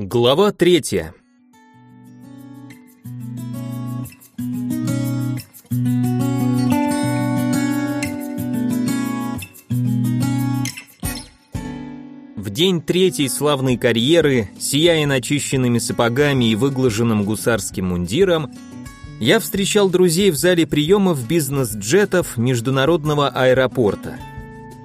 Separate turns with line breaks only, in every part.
Глава третья. В день третьей славной карьеры, сияя начищенными сапогами и выглаженным гусарским мундиром, я встречал друзей в зале приемов бизнес-джетов международного аэропорта.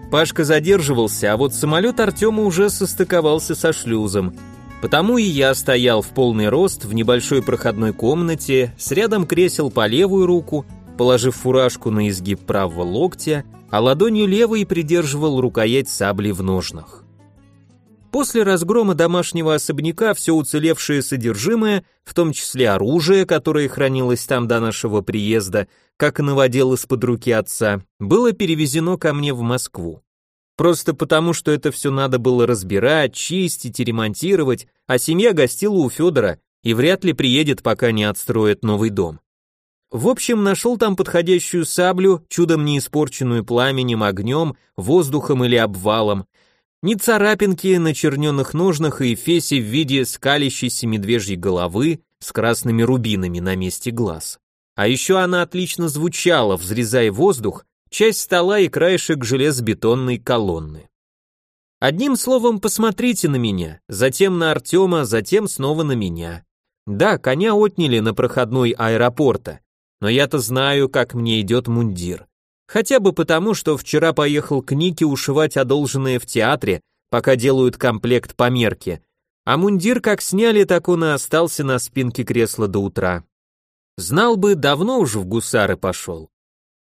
Пашка задерживался, а вот самолет Артема уже состыковался со шлюзом – Потому и я стоял в полный рост в небольшой проходной комнате, с рядом кресел по левую руку, положив фуражку на изгиб правого локтя, а ладонью левой придерживал рукоять сабли в ножнах. После разгрома домашнего особняка все уцелевшее содержимое, в том числе оружие, которое хранилось там до нашего приезда, как и новодел из-под руки отца, было перевезено ко мне в Москву. Просто потому, что это все надо было разбирать, чистить и ремонтировать, а семья гостила у Федора и вряд ли приедет, пока не отстроят новый дом. В общем, нашел там подходящую саблю, чудом не испорченную пламенем, огнем, воздухом или обвалом, ни царапинки на черненных ножнах и фесе в виде скалящейся медвежьей головы с красными рубинами на месте глаз. А еще она отлично звучала, взрезая воздух, часть стола и краешек железобетонной колонны. Одним словом, посмотрите на меня, затем на Артема, затем снова на меня. Да, коня отняли на проходной аэропорта, но я-то знаю, как мне идет мундир. Хотя бы потому, что вчера поехал к Нике ушивать одолженное в театре, пока делают комплект по мерке, а мундир как сняли, так он и остался на спинке кресла до утра. Знал бы, давно уже в гусары пошел.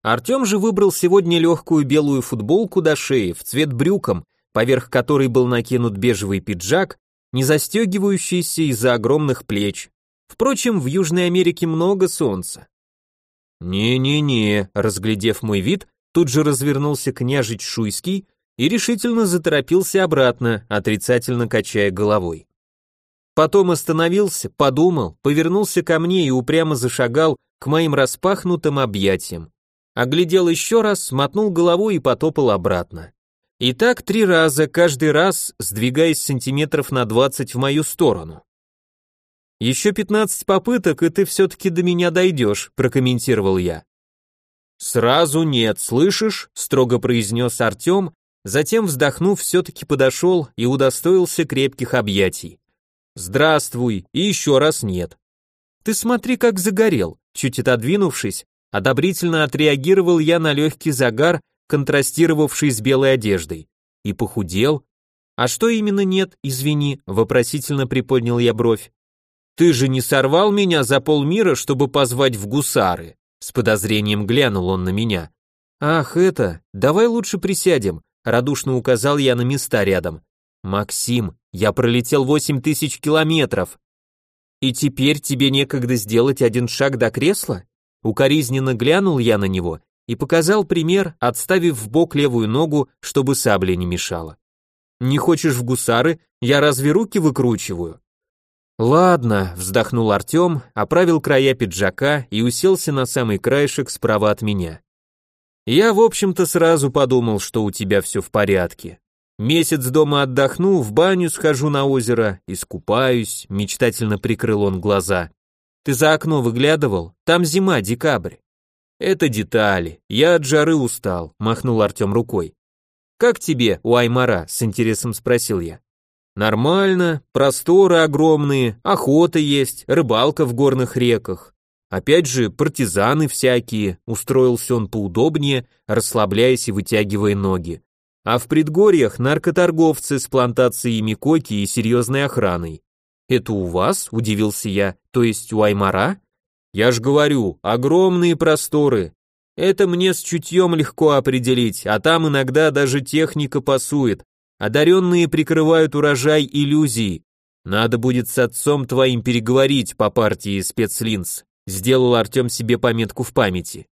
Артем же выбрал сегодня легкую белую футболку до шеи в цвет брюком, поверх которой был накинут бежевый пиджак, не застегивающийся из-за огромных плеч. Впрочем, в Южной Америке много солнца. «Не-не-не», разглядев мой вид, тут же развернулся княжич Шуйский и решительно заторопился обратно, отрицательно качая головой. Потом остановился, подумал, повернулся ко мне и упрямо зашагал к моим распахнутым объятиям оглядел еще раз, мотнул головой и потопал обратно. И так три раза, каждый раз сдвигаясь сантиметров на двадцать в мою сторону. «Еще пятнадцать попыток, и ты все-таки до меня дойдешь», прокомментировал я. «Сразу нет, слышишь?» строго произнес Артем, затем, вздохнув, все-таки подошел и удостоился крепких объятий. «Здравствуй, и еще раз нет». «Ты смотри, как загорел», чуть отодвинувшись, Одобрительно отреагировал я на легкий загар, контрастировавший с белой одеждой. И похудел. А что именно нет, извини, вопросительно приподнял я бровь. Ты же не сорвал меня за полмира, чтобы позвать в гусары? С подозрением глянул он на меня. Ах, это, давай лучше присядем, радушно указал я на места рядом. Максим, я пролетел восемь тысяч километров. И теперь тебе некогда сделать один шаг до кресла? Укоризненно глянул я на него и показал пример, отставив в бок левую ногу, чтобы сабля не мешала. Не хочешь в гусары, я разве руки выкручиваю? Ладно, вздохнул Артем, оправил края пиджака и уселся на самый краешек справа от меня. Я, в общем-то, сразу подумал, что у тебя все в порядке. Месяц дома отдохну, в баню схожу на озеро, искупаюсь, мечтательно прикрыл он глаза. Ты за окно выглядывал? Там зима, декабрь. Это детали. Я от жары устал, махнул Артем рукой. Как тебе у Аймара? с интересом спросил я. Нормально, просторы огромные, охота есть, рыбалка в горных реках. Опять же, партизаны всякие, устроился он поудобнее, расслабляясь и вытягивая ноги. А в предгорьях наркоторговцы с плантациями коки и серьезной охраной. «Это у вас?» – удивился я. «То есть у Аймара?» «Я ж говорю, огромные просторы. Это мне с чутьем легко определить, а там иногда даже техника пасует. Одаренные прикрывают урожай иллюзии. Надо будет с отцом твоим переговорить по партии спецлинз», – сделал Артем себе пометку в памяти.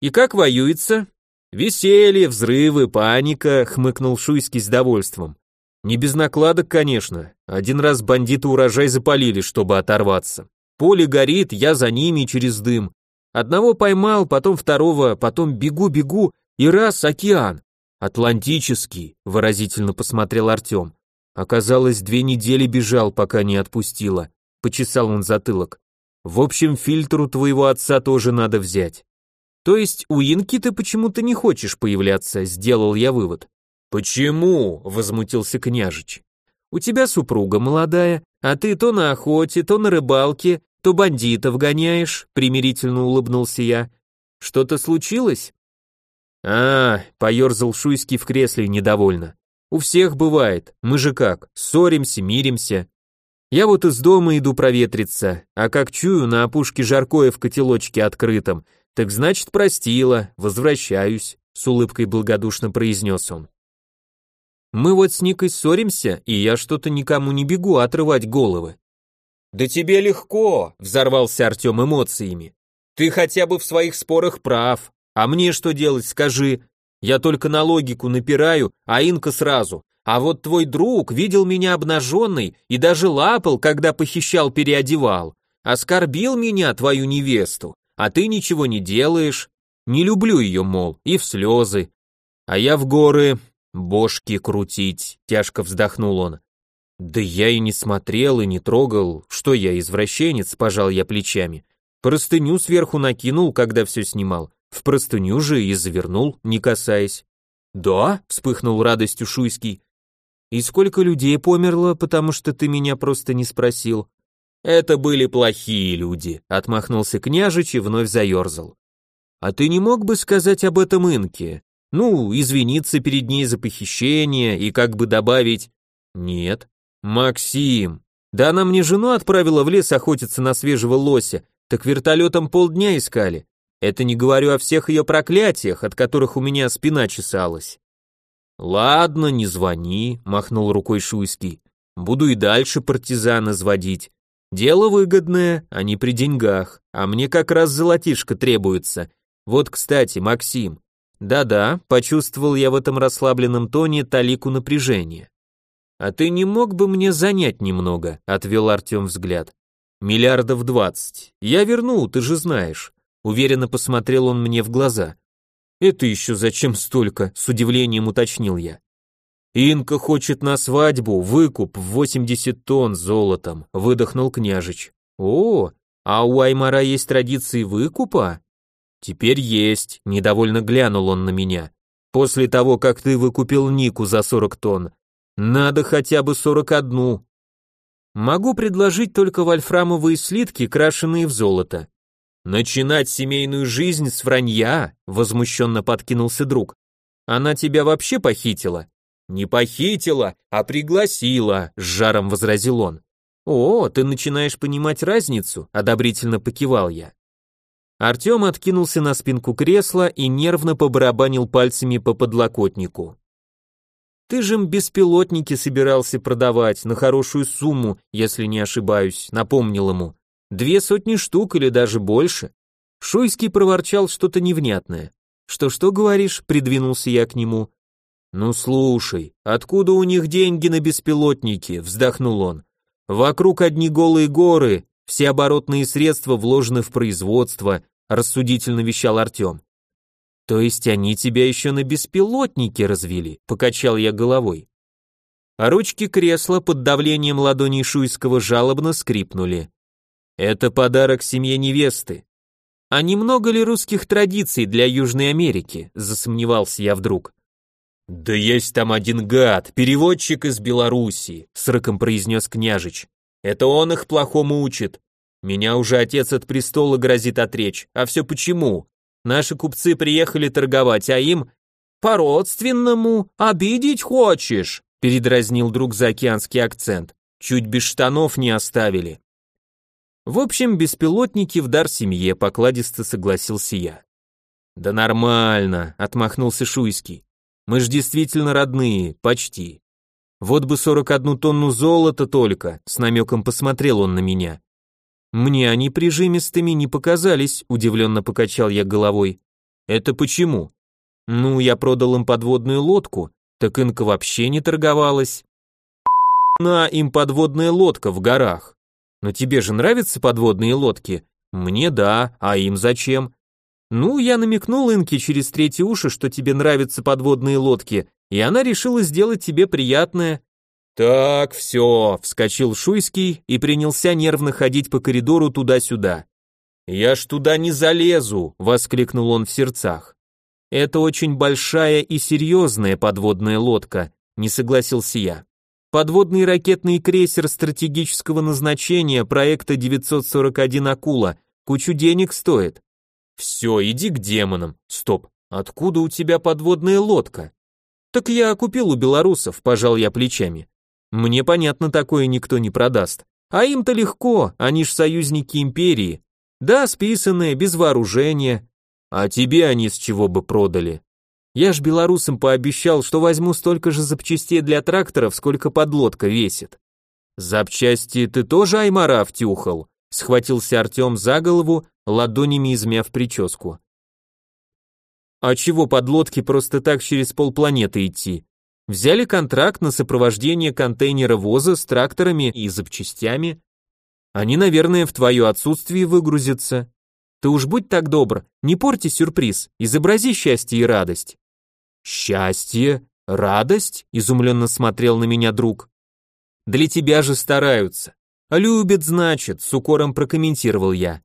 «И как воюется?» «Веселье, взрывы, паника», — хмыкнул Шуйский с довольством. Не без накладок, конечно. Один раз бандиты урожай запалили, чтобы оторваться. Поле горит, я за ними через дым. Одного поймал, потом второго, потом бегу-бегу, и раз океан. Атлантический, выразительно посмотрел Артем. Оказалось, две недели бежал, пока не отпустила. Почесал он затылок. В общем, фильтр у твоего отца тоже надо взять. То есть у Инки ты почему-то не хочешь появляться, сделал я вывод. Почему? возмутился княжич. У тебя супруга молодая, а ты то на охоте, то на рыбалке, то бандитов гоняешь, примирительно улыбнулся я. Что-то случилось? А, поерзал Шуйский в кресле недовольно. У всех бывает, мы же как, ссоримся, миримся. Я вот из дома иду проветриться, а как чую на опушке жаркое в котелочке открытом, так значит простила, возвращаюсь, с улыбкой благодушно произнес он. Мы вот с Никой ссоримся, и я что-то никому не бегу отрывать головы. Да тебе легко, взорвался Артем эмоциями. Ты хотя бы в своих спорах прав, а мне что делать, скажи? Я только на логику напираю, а Инка сразу. А вот твой друг видел меня обнаженной и даже лапал, когда похищал переодевал. Оскорбил меня, твою невесту, а ты ничего не делаешь. Не люблю ее, мол, и в слезы. А я в горы бошки крутить, тяжко вздохнул он. Да я и не смотрел, и не трогал. Что я, извращенец, пожал я плечами. Простыню сверху накинул, когда все снимал. В простыню же и завернул, не касаясь. Да, вспыхнул радостью Шуйский. И сколько людей померло, потому что ты меня просто не спросил? Это были плохие люди, отмахнулся княжич и вновь заерзал. А ты не мог бы сказать об этом Инке? Ну, извиниться перед ней за похищение и как бы добавить... Нет. Максим, да она мне жену отправила в лес охотиться на свежего лося, так вертолетом полдня искали. Это не говорю о всех ее проклятиях, от которых у меня спина чесалась. Ладно, не звони, махнул рукой Шуйский. Буду и дальше партизан изводить. Дело выгодное, а не при деньгах, а мне как раз золотишко требуется. Вот, кстати, Максим. Да-да, почувствовал я в этом расслабленном тоне талику напряжения. А ты не мог бы мне занять немного, отвел Артем взгляд. Миллиардов двадцать. Я верну, ты же знаешь. Уверенно посмотрел он мне в глаза. «Это еще зачем столько?» — с удивлением уточнил я. «Инка хочет на свадьбу выкуп в 80 тонн золотом», — выдохнул княжич. «О, а у Аймара есть традиции выкупа?» «Теперь есть», — недовольно глянул он на меня. «После того, как ты выкупил Нику за 40 тонн, надо хотя бы 41. Могу предложить только вольфрамовые слитки, крашеные в золото. «Начинать семейную жизнь с вранья?» — возмущенно подкинулся друг. «Она тебя вообще похитила?» «Не похитила, а пригласила», — с жаром возразил он. «О, ты начинаешь понимать разницу?» — одобрительно покивал я. Артем откинулся на спинку кресла и нервно побарабанил пальцами по подлокотнику. «Ты же беспилотники собирался продавать на хорошую сумму, если не ошибаюсь», — напомнил ему. Две сотни штук или даже больше. Шуйский проворчал что-то невнятное. Что-что говоришь? Придвинулся я к нему. Ну слушай, откуда у них деньги на беспилотники? Вздохнул он. Вокруг одни голые горы, все оборотные средства вложены в производство, рассудительно вещал Артем. То есть они тебя еще на беспилотники развели, покачал я головой. А ручки кресла под давлением ладоней Шуйского жалобно скрипнули. Это подарок семье невесты. А немного ли русских традиций для Южной Америки? Засомневался я вдруг. Да есть там один гад, переводчик из Белоруссии, с рыком произнес княжич. Это он их плохому учит. Меня уже отец от престола грозит отречь. А все почему? Наши купцы приехали торговать, а им по-родственному обидеть хочешь? Передразнил друг за океанский акцент. Чуть без штанов не оставили. В общем, беспилотники в дар семье, покладисто согласился я. Да нормально, отмахнулся Шуйский. Мы ж действительно родные, почти. Вот бы 41 тонну золота только, с намеком посмотрел он на меня. Мне они прижимистыми не показались, удивленно покачал я головой. Это почему? Ну, я продал им подводную лодку, так инка вообще не торговалась. На им подводная лодка в горах. Но тебе же нравятся подводные лодки? Мне да, а им зачем? Ну, я намекнул Инке через третье уши, что тебе нравятся подводные лодки, и она решила сделать тебе приятное. Так, все, вскочил Шуйский и принялся нервно ходить по коридору туда-сюда. Я ж туда не залезу, воскликнул он в сердцах. Это очень большая и серьезная подводная лодка, не согласился я. Подводный ракетный крейсер стратегического назначения проекта 941 «Акула» кучу денег стоит. Все, иди к демонам. Стоп, откуда у тебя подводная лодка? Так я купил у белорусов, пожал я плечами. Мне понятно, такое никто не продаст. А им-то легко, они ж союзники империи. Да, списанные, без вооружения. А тебе они с чего бы продали? Я ж белорусам пообещал, что возьму столько же запчастей для тракторов, сколько подлодка весит. Запчасти ты тоже Аймара втюхал? Схватился Артем за голову, ладонями измяв прическу. А чего подлодки просто так через полпланеты идти? Взяли контракт на сопровождение контейнера воза с тракторами и запчастями. Они, наверное, в твое отсутствие выгрузятся. Ты уж будь так добр, не порти сюрприз, изобрази счастье и радость. Счастье? Радость? Изумленно смотрел на меня друг. Для тебя же стараются. Любят, значит, с укором прокомментировал я.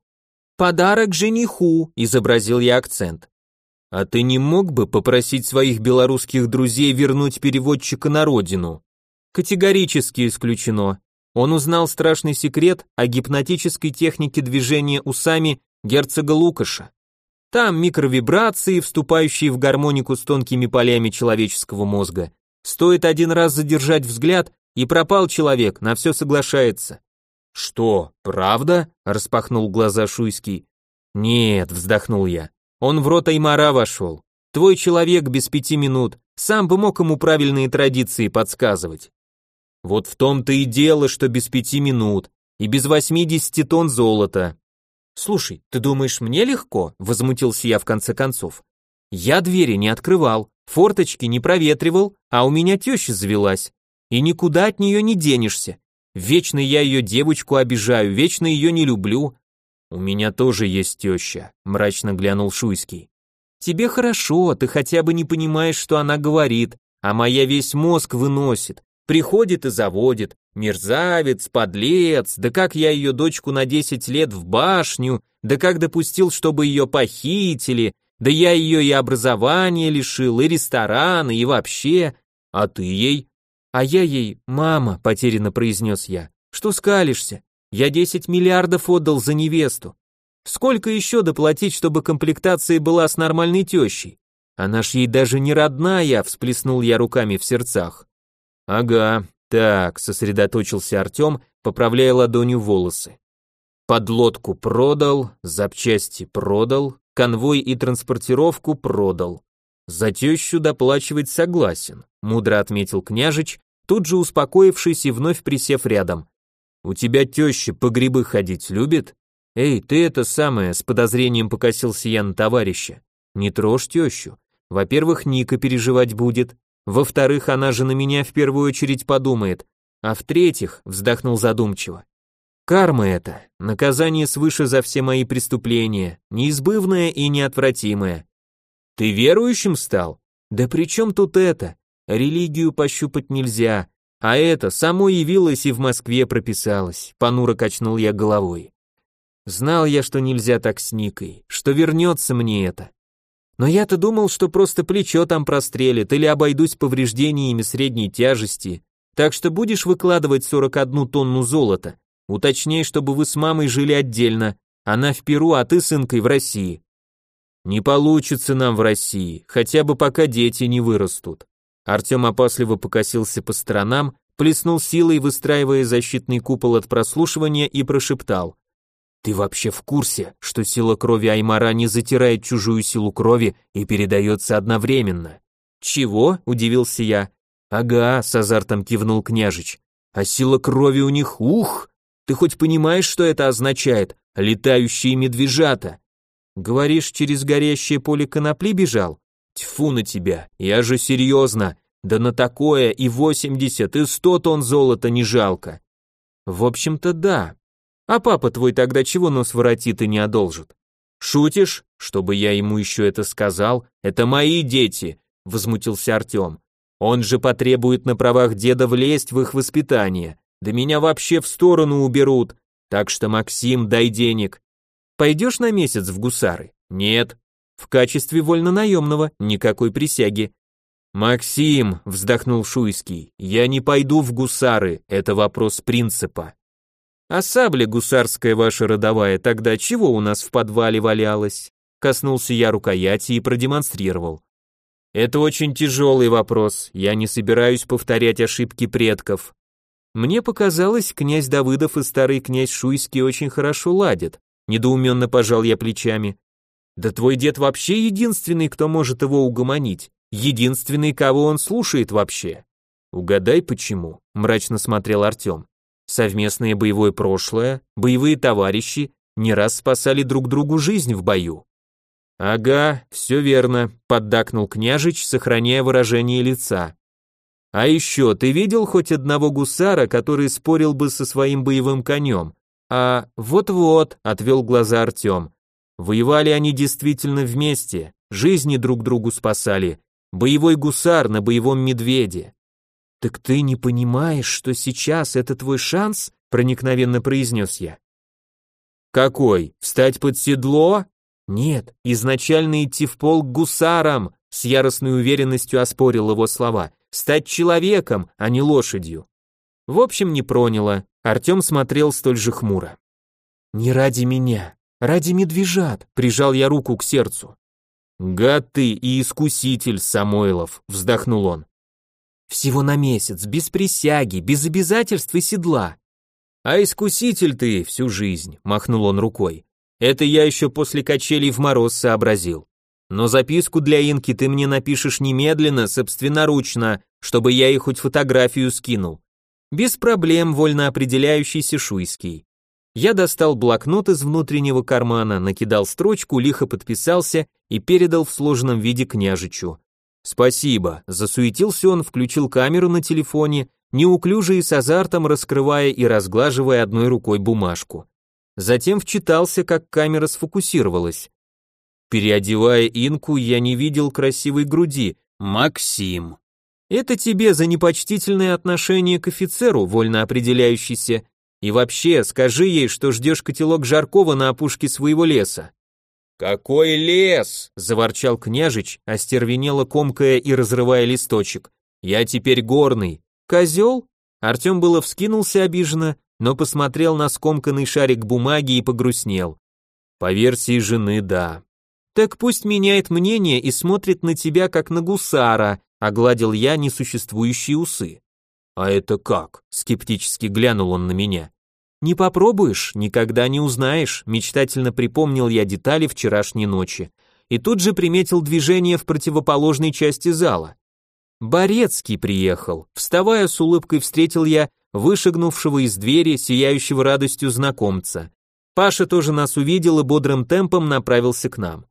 Подарок жениху, изобразил я акцент. А ты не мог бы попросить своих белорусских друзей вернуть переводчика на родину? Категорически исключено. Он узнал страшный секрет о гипнотической технике движения усами герцога Лукаша. Там микровибрации, вступающие в гармонику с тонкими полями человеческого мозга. Стоит один раз задержать взгляд, и пропал человек, на все соглашается. Что, правда? распахнул глаза Шуйский. Нет, вздохнул я. Он в рот Аймара вошел. Твой человек без пяти минут, сам бы мог ему правильные традиции подсказывать. Вот в том-то и дело, что без пяти минут и без восьмидесяти тонн золота. «Слушай, ты думаешь, мне легко?» – возмутился я в конце концов. «Я двери не открывал, форточки не проветривал, а у меня теща завелась. И никуда от нее не денешься. Вечно я ее девочку обижаю, вечно ее не люблю». «У меня тоже есть теща», – мрачно глянул Шуйский. «Тебе хорошо, ты хотя бы не понимаешь, что она говорит, а моя весь мозг выносит, приходит и заводит, Мерзавец, подлец, да как я ее дочку на 10 лет в башню, да как допустил, чтобы ее похитили, да я ее и образования лишил, и рестораны, и вообще. А ты ей? А я ей, мама, потерянно произнес я. Что скалишься? Я 10 миллиардов отдал за невесту. Сколько еще доплатить, чтобы комплектация была с нормальной тещей? Она ж ей даже не родная, всплеснул я руками в сердцах. Ага, так, сосредоточился Артем, поправляя ладонью волосы. Подлодку продал, запчасти продал, конвой и транспортировку продал. За тещу доплачивать согласен, мудро отметил княжич, тут же успокоившись и вновь присев рядом. У тебя теща по грибы ходить любит? Эй, ты это самое, с подозрением покосился я на товарища. Не трожь тещу. Во-первых, Ника переживать будет, во-вторых, она же на меня в первую очередь подумает. А в-третьих, вздохнул задумчиво. Карма это, наказание свыше за все мои преступления, неизбывное и неотвратимое. Ты верующим стал? Да при чем тут это? Религию пощупать нельзя, а это само явилось и в Москве прописалось, понуро качнул я головой. Знал я, что нельзя так с Никой, что вернется мне это. Но я-то думал, что просто плечо там прострелит или обойдусь повреждениями средней тяжести. Так что будешь выкладывать 41 тонну золота. Уточняй, чтобы вы с мамой жили отдельно. Она в Перу, а ты с инкой в России. Не получится нам в России, хотя бы пока дети не вырастут. Артем опасливо покосился по сторонам, плеснул силой, выстраивая защитный купол от прослушивания и прошептал. Ты вообще в курсе, что сила крови Аймара не затирает чужую силу крови и передается одновременно? Чего? удивился я. Ага, с азартом кивнул княжич. А сила крови у них, ух! Ты хоть понимаешь, что это означает? Летающие медвежата. Говоришь, через горящее поле конопли бежал? Тьфу на тебя, я же серьезно. Да на такое и восемьдесят, и сто тонн золота не жалко. В общем-то, да, а папа твой тогда чего нос воротит и не одолжит? Шутишь? Чтобы я ему еще это сказал? Это мои дети, возмутился Артем. Он же потребует на правах деда влезть в их воспитание. Да меня вообще в сторону уберут. Так что, Максим, дай денег. Пойдешь на месяц в гусары? Нет. В качестве вольнонаемного, никакой присяги. Максим, вздохнул Шуйский, я не пойду в гусары, это вопрос принципа. А сабля гусарская ваша родовая тогда чего у нас в подвале валялась? Коснулся я рукояти и продемонстрировал. Это очень тяжелый вопрос, я не собираюсь повторять ошибки предков. Мне показалось, князь Давыдов и старый князь Шуйский очень хорошо ладят. Недоуменно пожал я плечами. Да твой дед вообще единственный, кто может его угомонить. Единственный, кого он слушает вообще. Угадай почему, мрачно смотрел Артем. Совместное боевое прошлое, боевые товарищи не раз спасали друг другу жизнь в бою. Ага, все верно, поддакнул княжич, сохраняя выражение лица. А еще, ты видел хоть одного гусара, который спорил бы со своим боевым конем? А вот-вот, отвел глаза Артем. Воевали они действительно вместе, жизни друг другу спасали. Боевой гусар на боевом медведе. Так ты не понимаешь, что сейчас это твой шанс? проникновенно произнес я. Какой? Встать под седло? Нет, изначально идти в полк гусаром, с яростной уверенностью оспорил его слова. Стать человеком, а не лошадью. В общем, не проняло. Артем смотрел столь же хмуро. Не ради меня, ради медвежат, прижал я руку к сердцу. Гад ты и искуситель, Самойлов, вздохнул он. Всего на месяц, без присяги, без обязательств и седла. А искуситель ты всю жизнь, махнул он рукой. Это я еще после качелей в мороз сообразил. Но записку для Инки ты мне напишешь немедленно, собственноручно, чтобы я ей хоть фотографию скинул. Без проблем, вольно определяющийся Шуйский. Я достал блокнот из внутреннего кармана, накидал строчку, лихо подписался и передал в сложенном виде княжичу. «Спасибо», засуетился он, включил камеру на телефоне, неуклюже и с азартом раскрывая и разглаживая одной рукой бумажку. Затем вчитался, как камера сфокусировалась. Переодевая инку, я не видел красивой груди. Максим. Это тебе за непочтительное отношение к офицеру, вольно определяющийся и вообще, скажи ей, что ждешь котелок жаркого на опушке своего леса». «Какой лес?» – заворчал княжич, остервенело комкая и разрывая листочек. «Я теперь горный». «Козел?» Артем было вскинулся обиженно, но посмотрел на скомканный шарик бумаги и погрустнел. По версии жены, да. Так пусть меняет мнение и смотрит на тебя как на гусара, огладил я несуществующие усы. А это как? скептически глянул он на меня. Не попробуешь, никогда не узнаешь, мечтательно припомнил я детали вчерашней ночи. И тут же приметил движение в противоположной части зала. Борецкий приехал. Вставая с улыбкой встретил я вышагнувшего из двери, сияющего радостью знакомца. Паша тоже нас увидел и бодрым темпом направился к нам.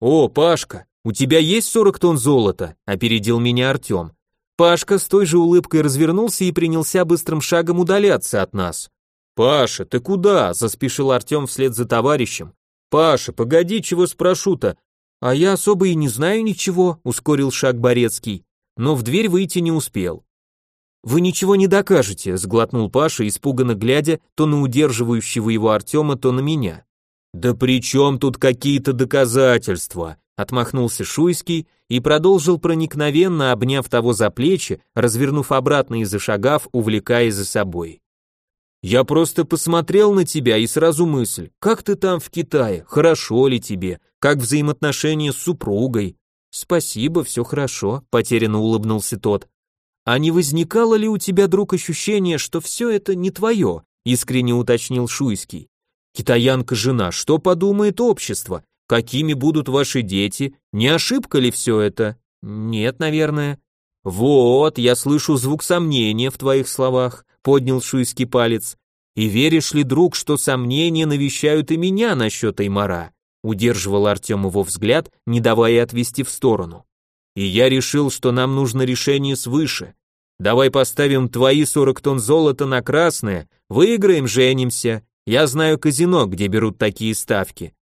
«О, Пашка, у тебя есть 40 тонн золота?» – опередил меня Артем. Пашка с той же улыбкой развернулся и принялся быстрым шагом удаляться от нас. «Паша, ты куда?» – заспешил Артем вслед за товарищем. «Паша, погоди, чего спрошу-то?» «А я особо и не знаю ничего», – ускорил шаг Борецкий, но в дверь выйти не успел. «Вы ничего не докажете», – сглотнул Паша, испуганно глядя то на удерживающего его Артема, то на меня. «Да при чем тут какие-то доказательства?» – отмахнулся Шуйский и продолжил проникновенно, обняв того за плечи, развернув обратно и зашагав, увлекая за собой. Я просто посмотрел на тебя и сразу мысль, как ты там в Китае, хорошо ли тебе, как взаимоотношения с супругой. Спасибо, все хорошо, потерянно улыбнулся тот. А не возникало ли у тебя, друг, ощущение, что все это не твое? Искренне уточнил Шуйский. Китаянка жена, что подумает общество? Какими будут ваши дети? Не ошибка ли все это? Нет, наверное. Вот, я слышу звук сомнения в твоих словах поднял шуйский палец. И веришь ли, друг, что сомнения навещают и меня насчет Эймара? Удерживал Артем его взгляд, не давая отвести в сторону. И я решил, что нам нужно решение свыше. Давай поставим твои 40 тонн золота на красное, выиграем, женимся. Я знаю казино, где берут такие ставки.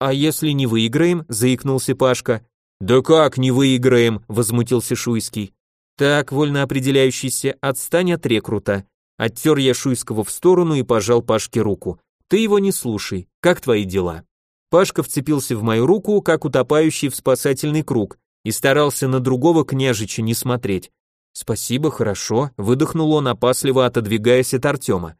А если не выиграем, заикнулся Пашка. Да как не выиграем, возмутился Шуйский. Так, вольно определяющийся, отстань от рекрута. Оттер я Шуйского в сторону и пожал Пашке руку. Ты его не слушай. Как твои дела? Пашка вцепился в мою руку, как утопающий в спасательный круг, и старался на другого княжича не смотреть. «Спасибо, хорошо», — выдохнул он, опасливо отодвигаясь от Артема.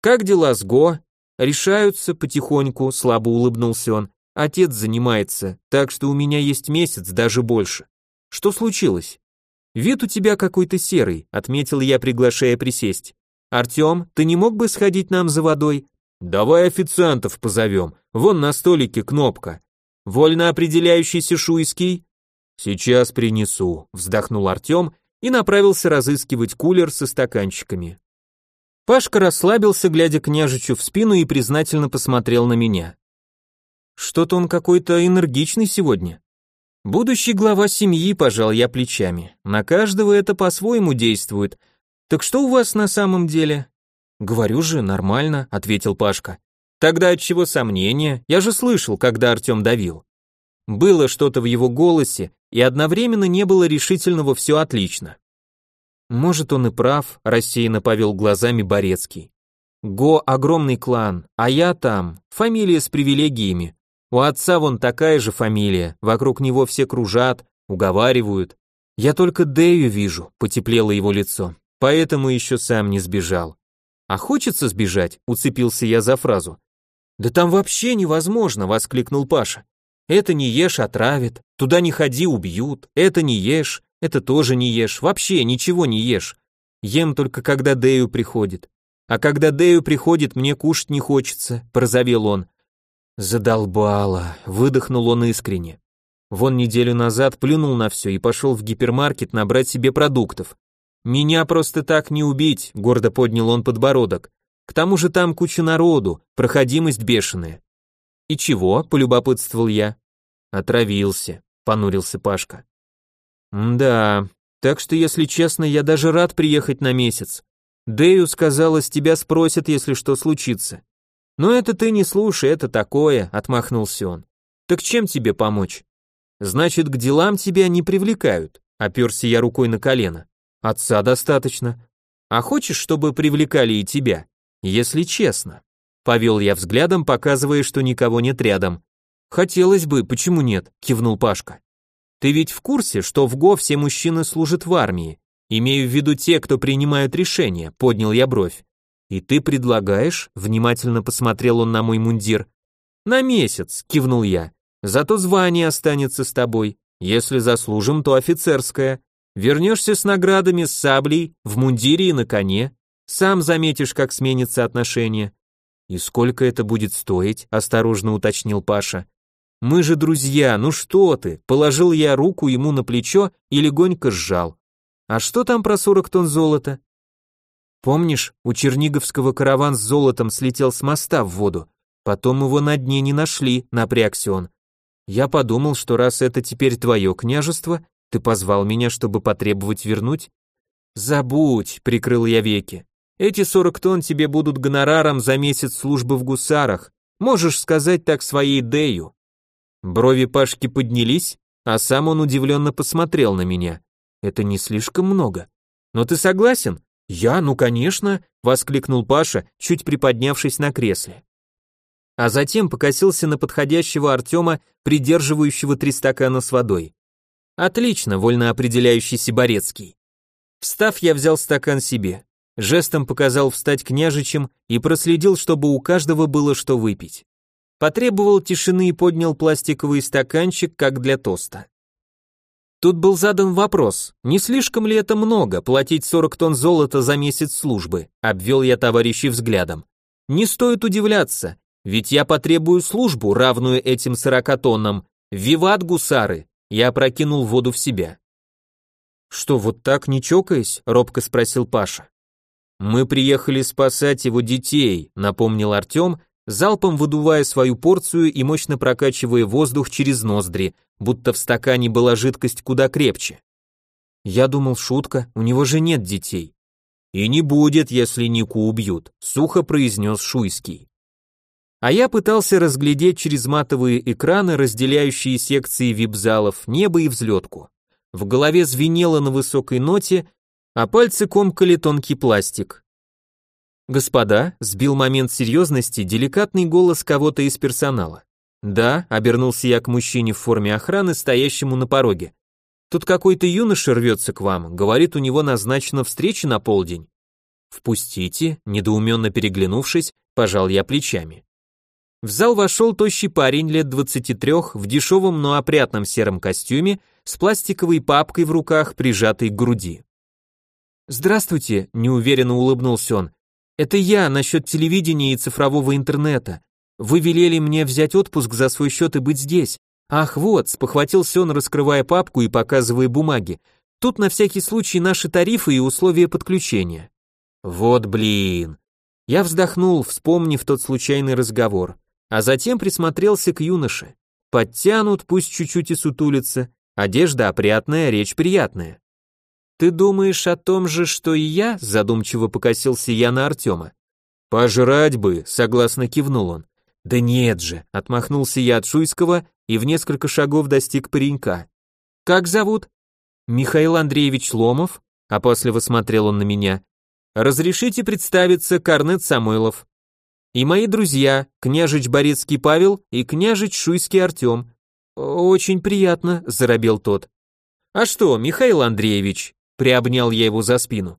«Как дела с Го?» «Решаются потихоньку», — слабо улыбнулся он. «Отец занимается, так что у меня есть месяц, даже больше. Что случилось?» «Вид у тебя какой-то серый», — отметил я, приглашая присесть. «Артем, ты не мог бы сходить нам за водой?» «Давай официантов позовем, вон на столике кнопка». «Вольно определяющийся Шуйский?» «Сейчас принесу», — вздохнул Артем и направился разыскивать кулер со стаканчиками. Пашка расслабился, глядя княжичу в спину и признательно посмотрел на меня. Что-то он какой-то энергичный сегодня. Будущий глава семьи, пожал я плечами. На каждого это по-своему действует. Так что у вас на самом деле? Говорю же, нормально, ответил Пашка. Тогда от чего сомнения? Я же слышал, когда Артем давил. Было что-то в его голосе, и одновременно не было решительного все отлично. Может, он и прав, рассеянно повел глазами Борецкий. Го огромный клан, а я там, фамилия с привилегиями. У отца вон такая же фамилия, вокруг него все кружат, уговаривают. Я только Дэю вижу, потеплело его лицо, поэтому еще сам не сбежал. А хочется сбежать, уцепился я за фразу. Да там вообще невозможно, воскликнул Паша. Это не ешь, отравит, туда не ходи, убьют, это не ешь, это тоже не ешь, вообще ничего не ешь. Ем только когда Дэю приходит. А когда Дэю приходит, мне кушать не хочется, прозовел он. Задолбало, выдохнул он искренне. Вон неделю назад плюнул на все и пошел в гипермаркет набрать себе продуктов. Меня просто так не убить, гордо поднял он подбородок. К тому же там куча народу, проходимость бешеная. И чего? полюбопытствовал я. Отравился, понурился Пашка. Да, так что, если честно, я даже рад приехать на месяц. Дэю сказала, с тебя спросят, если что случится. Но это ты не слушай, это такое, отмахнулся он. Так чем тебе помочь? Значит, к делам тебя не привлекают, оперся я рукой на колено. Отца достаточно. А хочешь, чтобы привлекали и тебя? Если честно. Повел я взглядом, показывая, что никого нет рядом. Хотелось бы, почему нет? кивнул Пашка. Ты ведь в курсе, что в ГО все мужчины служат в армии? Имею в виду те, кто принимают решения, поднял я бровь. «И ты предлагаешь?» — внимательно посмотрел он на мой мундир. «На месяц», — кивнул я. «Зато звание останется с тобой. Если заслужим, то офицерское. Вернешься с наградами, с саблей, в мундире и на коне. Сам заметишь, как сменится отношение». «И сколько это будет стоить?» — осторожно уточнил Паша. «Мы же друзья, ну что ты?» Положил я руку ему на плечо и легонько сжал. «А что там про сорок тонн золота?» Помнишь, у Черниговского караван с золотом слетел с моста в воду, потом его на дне не нашли, напрягся он. Я подумал, что раз это теперь твое княжество, ты позвал меня, чтобы потребовать вернуть? Забудь, прикрыл я веки. Эти сорок тонн тебе будут гонораром за месяц службы в гусарах. Можешь сказать так своей Дею. Брови Пашки поднялись, а сам он удивленно посмотрел на меня. Это не слишком много. Но ты согласен? «Я, ну конечно!» — воскликнул Паша, чуть приподнявшись на кресле. А затем покосился на подходящего Артема, придерживающего три стакана с водой. «Отлично, вольно определяющийся Борецкий». Встав, я взял стакан себе, жестом показал встать княжичем и проследил, чтобы у каждого было что выпить. Потребовал тишины и поднял пластиковый стаканчик, как для тоста. Тут был задан вопрос, не слишком ли это много, платить 40 тонн золота за месяц службы, обвел я товарищей взглядом. Не стоит удивляться, ведь я потребую службу, равную этим 40 тоннам. Виват, гусары! Я опрокинул воду в себя. Что, вот так не чокаясь? робко спросил Паша. Мы приехали спасать его детей, напомнил Артем, залпом выдувая свою порцию и мощно прокачивая воздух через ноздри, будто в стакане была жидкость куда крепче. Я думал, шутка, у него же нет детей. И не будет, если Нику убьют, сухо произнес Шуйский. А я пытался разглядеть через матовые экраны, разделяющие секции вип-залов, небо и взлетку. в голове звенело на высокой ноте, а пальцы комкали тонкий пластик. «Господа», — сбил момент серьезности деликатный голос кого-то из персонала. «Да», — обернулся я к мужчине в форме охраны, стоящему на пороге. «Тут какой-то юноша рвется к вам, говорит, у него назначена встреча на полдень». «Впустите», — недоуменно переглянувшись, пожал я плечами. В зал вошел тощий парень лет 23 в дешевом, но опрятном сером костюме с пластиковой папкой в руках, прижатой к груди. «Здравствуйте», — неуверенно улыбнулся он. «Это я насчет телевидения и цифрового интернета. Вы велели мне взять отпуск за свой счет и быть здесь. Ах, вот, спохватился он, раскрывая папку и показывая бумаги. Тут на всякий случай наши тарифы и условия подключения». «Вот блин». Я вздохнул, вспомнив тот случайный разговор а затем присмотрелся к юноше. Подтянут, пусть чуть-чуть и сутулится, одежда опрятная, речь приятная. «Ты думаешь о том же, что и я?» задумчиво покосился я на Артема. «Пожрать бы», согласно кивнул он. «Да нет же», отмахнулся я от Шуйского и в несколько шагов достиг паренька. «Как зовут?» «Михаил Андреевич Ломов», после посмотрел он на меня. «Разрешите представиться, Корнет Самойлов и мои друзья, княжич Борецкий Павел и княжич Шуйский Артем. Очень приятно, заробел тот. А что, Михаил Андреевич, приобнял я его за спину.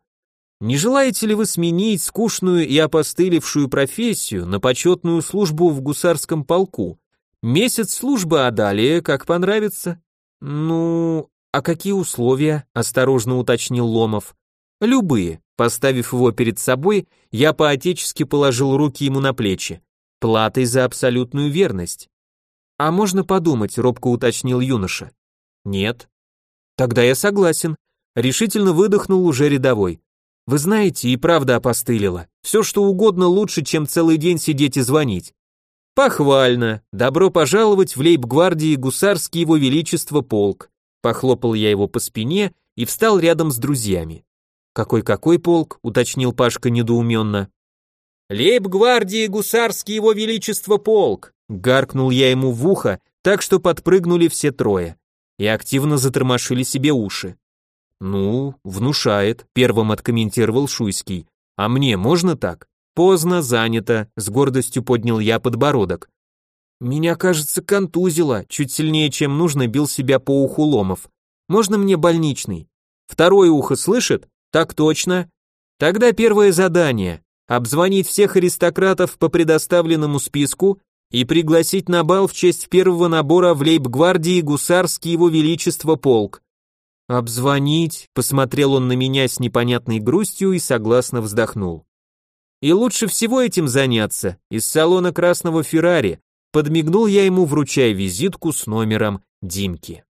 Не желаете ли вы сменить скучную и опостылевшую профессию на почетную службу в гусарском полку? Месяц службы, а далее как понравится. Ну, а какие условия? осторожно уточнил Ломов. Любые. Поставив его перед собой, я поотечески положил руки ему на плечи. Платой за абсолютную верность. А можно подумать, робко уточнил юноша. Нет. Тогда я согласен. Решительно выдохнул уже рядовой. Вы знаете, и правда опостылило. Все что угодно лучше, чем целый день сидеть и звонить. Похвально. Добро пожаловать в лейб-гвардии гусарский его величество полк. Похлопал я его по спине и встал рядом с друзьями. «Какой-какой полк?» — уточнил Пашка недоуменно. «Лейб-гвардии гусарский его величество полк!» — гаркнул я ему в ухо, так что подпрыгнули все трое и активно затормошили себе уши. «Ну, внушает», — первым откомментировал Шуйский. «А мне можно так?» «Поздно, занято», — с гордостью поднял я подбородок. «Меня, кажется, контузило», — чуть сильнее, чем нужно, бил себя по уху Ломов. «Можно мне больничный?» «Второе ухо слышит?» Так точно. Тогда первое задание – обзвонить всех аристократов по предоставленному списку и пригласить на бал в честь первого набора в лейб-гвардии гусарский его величество полк. «Обзвонить», — посмотрел он на меня с непонятной грустью и согласно вздохнул. «И лучше всего этим заняться, из салона красного Феррари», подмигнул я ему, вручая визитку с номером Димки.